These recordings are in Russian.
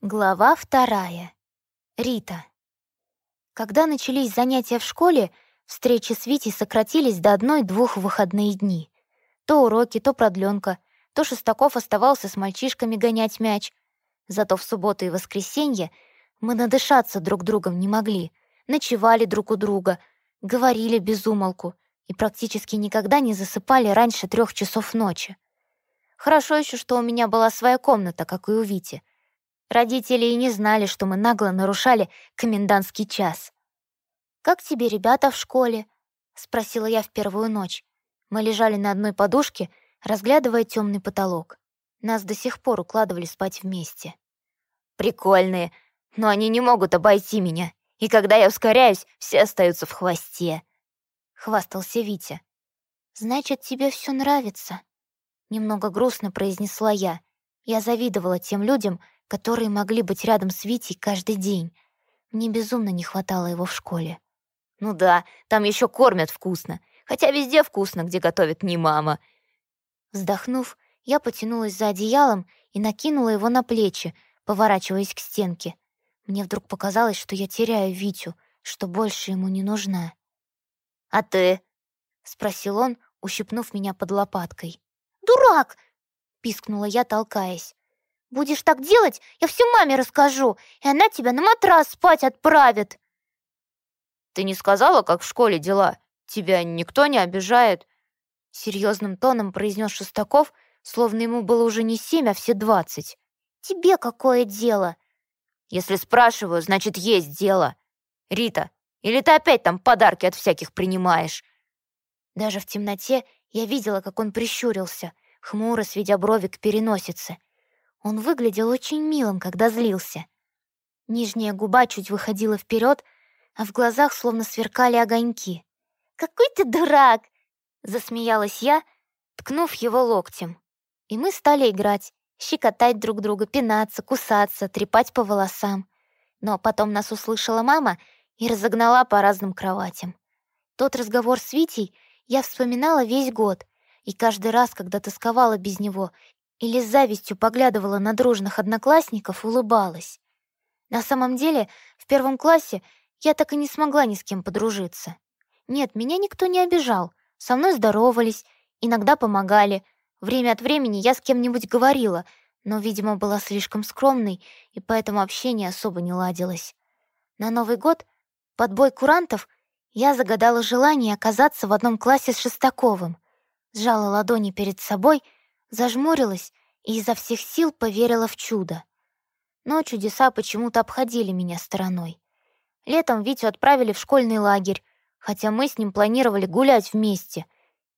Глава вторая. Рита. Когда начались занятия в школе, встречи с Витей сократились до одной-двух выходные дни. То уроки, то продленка, то Шестаков оставался с мальчишками гонять мяч. Зато в субботу и воскресенье мы надышаться друг другом не могли, ночевали друг у друга, говорили без умолку и практически никогда не засыпали раньше трех часов ночи. Хорошо еще, что у меня была своя комната, как и у Вити — Родители и не знали, что мы нагло нарушали комендантский час. «Как тебе ребята в школе?» — спросила я в первую ночь. Мы лежали на одной подушке, разглядывая темный потолок. Нас до сих пор укладывали спать вместе. «Прикольные, но они не могут обойти меня, и когда я ускоряюсь, все остаются в хвосте», — хвастался Витя. «Значит, тебе все нравится?» Немного грустно произнесла я. Я завидовала тем людям, которые могли быть рядом с Витей каждый день. Мне безумно не хватало его в школе. «Ну да, там еще кормят вкусно. Хотя везде вкусно, где готовит не мама». Вздохнув, я потянулась за одеялом и накинула его на плечи, поворачиваясь к стенке. Мне вдруг показалось, что я теряю Витю, что больше ему не нужна. «А ты?» — спросил он, ущипнув меня под лопаткой. «Дурак!» — пискнула я, толкаясь. Будешь так делать, я всю маме расскажу, и она тебя на матрас спать отправит. Ты не сказала, как в школе дела? Тебя никто не обижает? Серьезным тоном произнес Шестаков, словно ему было уже не семь, а все двадцать. Тебе какое дело? Если спрашиваю, значит, есть дело. Рита, или ты опять там подарки от всяких принимаешь? Даже в темноте я видела, как он прищурился, хмуро сведя брови к переносице. Он выглядел очень милым, когда злился. Нижняя губа чуть выходила вперед, а в глазах словно сверкали огоньки. «Какой ты дурак!» — засмеялась я, ткнув его локтем. И мы стали играть, щекотать друг друга, пинаться, кусаться, трепать по волосам. Но потом нас услышала мама и разогнала по разным кроватям. Тот разговор с Витей я вспоминала весь год, и каждый раз, когда тосковала без него или с завистью поглядывала на дружных одноклассников, улыбалась. На самом деле, в первом классе я так и не смогла ни с кем подружиться. Нет, меня никто не обижал, со мной здоровались, иногда помогали. Время от времени я с кем-нибудь говорила, но, видимо, была слишком скромной, и поэтому общение особо не ладилось. На Новый год, под бой курантов, я загадала желание оказаться в одном классе с Шестаковым. Сжала ладони перед собой — Зажмурилась и изо всех сил поверила в чудо. Но чудеса почему-то обходили меня стороной. Летом Витю отправили в школьный лагерь, хотя мы с ним планировали гулять вместе,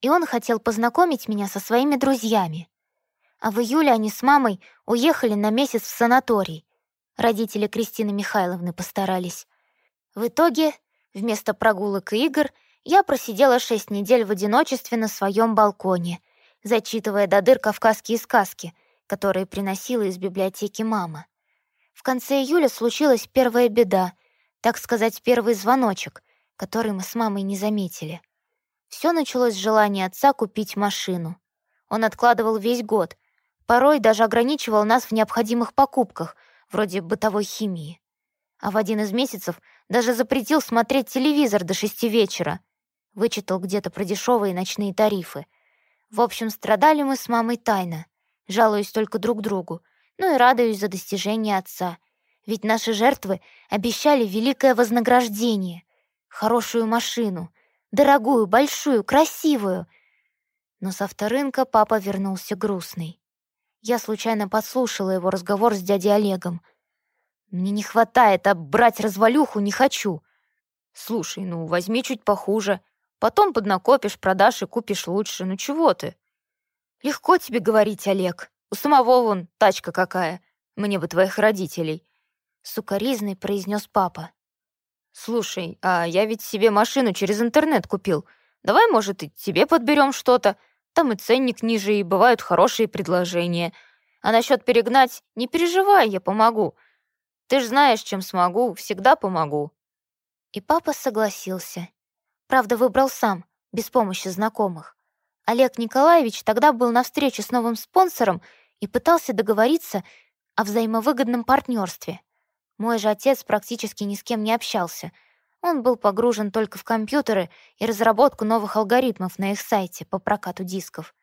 и он хотел познакомить меня со своими друзьями. А в июле они с мамой уехали на месяц в санаторий. Родители Кристины Михайловны постарались. В итоге, вместо прогулок и игр, я просидела шесть недель в одиночестве на своем балконе — зачитывая до дыр кавказские сказки, которые приносила из библиотеки мама. В конце июля случилась первая беда, так сказать, первый звоночек, который мы с мамой не заметили. Все началось с желания отца купить машину. Он откладывал весь год, порой даже ограничивал нас в необходимых покупках, вроде бытовой химии. А в один из месяцев даже запретил смотреть телевизор до шести вечера. Вычитал где-то про дешевые ночные тарифы — в общем, страдали мы с мамой тайно, жалуясь только друг другу, ну и радуюсь за достижение отца. Ведь наши жертвы обещали великое вознаграждение, хорошую машину, дорогую, большую, красивую. Но с авторынка папа вернулся грустный. Я случайно подслушала его разговор с дядей Олегом. «Мне не хватает, а брать развалюху не хочу». «Слушай, ну возьми чуть похуже. Потом поднакопишь, продашь и купишь лучше. Ну чего ты? Легко тебе говорить, Олег. У самого вон тачка какая. Мне бы твоих родителей. Сукаризный произнес папа. Слушай, а я ведь себе машину через интернет купил. Давай, может, и тебе подберем что-то. Там и ценник ниже, и бывают хорошие предложения. А насчет перегнать, не переживай, я помогу. Ты ж знаешь, чем смогу, всегда помогу. И папа согласился. Правда, выбрал сам, без помощи знакомых. Олег Николаевич тогда был на встрече с новым спонсором и пытался договориться, о взаимовыгодном партнерстве. Мой же отец практически ни с кем не общался. Он был погружен только в компьютеры и разработку новых алгоритмов на их сайте по прокату дисков.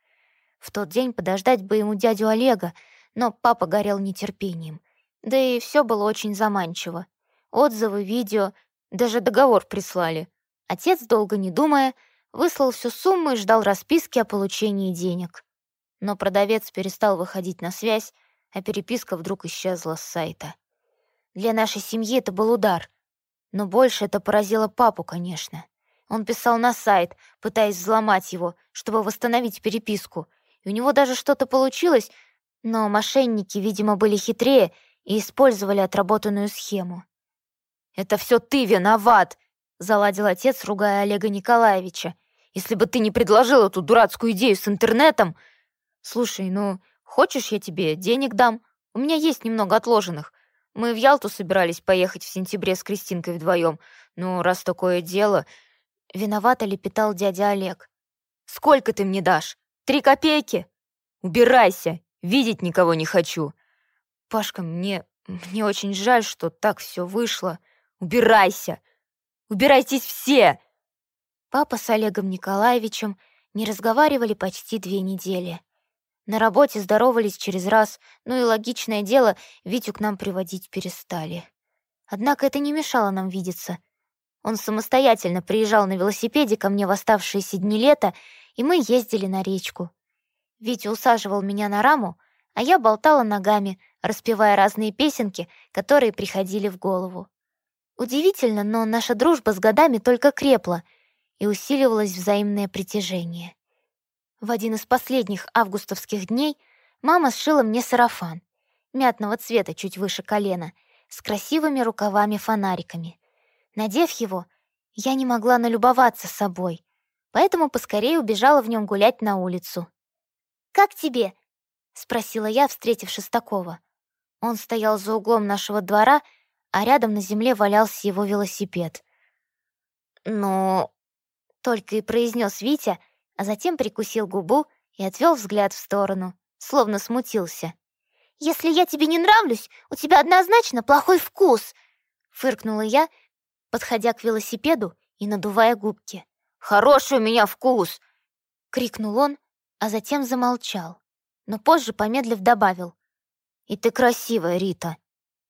В тот день подождать бы ему дядю Олега, но папа горел нетерпением. Да и все было очень заманчиво. Отзывы, видео, даже договор прислали. Отец, долго не думая, выслал всю сумму и ждал расписки о получении денег. Но продавец перестал выходить на связь, а переписка вдруг исчезла с сайта. Для нашей семьи это был удар. Но больше это поразило папу, конечно. Он писал на сайт, пытаясь взломать его, чтобы восстановить переписку. И у него даже что-то получилось, но мошенники, видимо, были хитрее и использовали отработанную схему. «Это все ты виноват!» — заладил отец, ругая Олега Николаевича. «Если бы ты не предложил эту дурацкую идею с интернетом...» «Слушай, ну, хочешь, я тебе денег дам? У меня есть немного отложенных. Мы в Ялту собирались поехать в сентябре с Кристинкой вдвоем. Ну, раз такое дело...» Виновато лепетал дядя Олег. «Сколько ты мне дашь? Три копейки? Убирайся! Видеть никого не хочу!» «Пашка, мне... мне очень жаль, что так все вышло. Убирайся! Убирайтесь все!» Папа с Олегом Николаевичем не разговаривали почти две недели. На работе здоровались через раз, ну и логичное дело, Витю к нам приводить перестали. Однако это не мешало нам видеться. Он самостоятельно приезжал на велосипеде ко мне в оставшиеся дни лета, и мы ездили на речку. Витя усаживал меня на раму, а я болтала ногами, распевая разные песенки, которые приходили в голову. Удивительно, но наша дружба с годами только крепла, и усиливалось взаимное притяжение. В один из последних августовских дней мама сшила мне сарафан, мятного цвета чуть выше колена, с красивыми рукавами-фонариками. Надев его, я не могла налюбоваться собой, поэтому поскорее убежала в нем гулять на улицу. «Как тебе?» — спросила я, встретив Шестакова. Он стоял за углом нашего двора, а рядом на земле валялся его велосипед. «Ну...» — только и произнес Витя, а затем прикусил губу и отвел взгляд в сторону, словно смутился. «Если я тебе не нравлюсь, у тебя однозначно плохой вкус!» — фыркнула я, подходя к велосипеду и надувая губки. «Хороший у меня вкус!» — крикнул он, а затем замолчал, но позже, помедлив, добавил. «И ты красивая, Рита,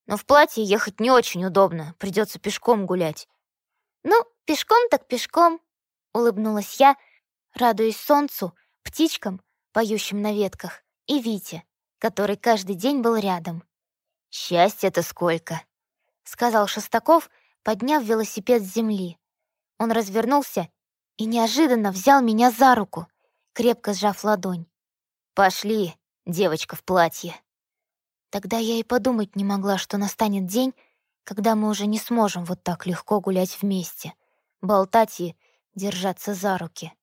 но в платье ехать не очень удобно, придется пешком гулять». «Ну, пешком так пешком», — улыбнулась я, радуясь солнцу, птичкам, поющим на ветках, и Вите, который каждый день был рядом. «Счастья-то сколько!» — сказал Шестаков, подняв велосипед с земли. Он развернулся и неожиданно взял меня за руку, крепко сжав ладонь. «Пошли, девочка в платье!» Тогда я и подумать не могла, что настанет день, когда мы уже не сможем вот так легко гулять вместе, болтать и держаться за руки.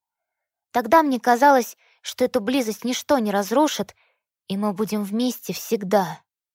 Тогда мне казалось, что эту близость ничто не разрушит, и мы будем вместе всегда.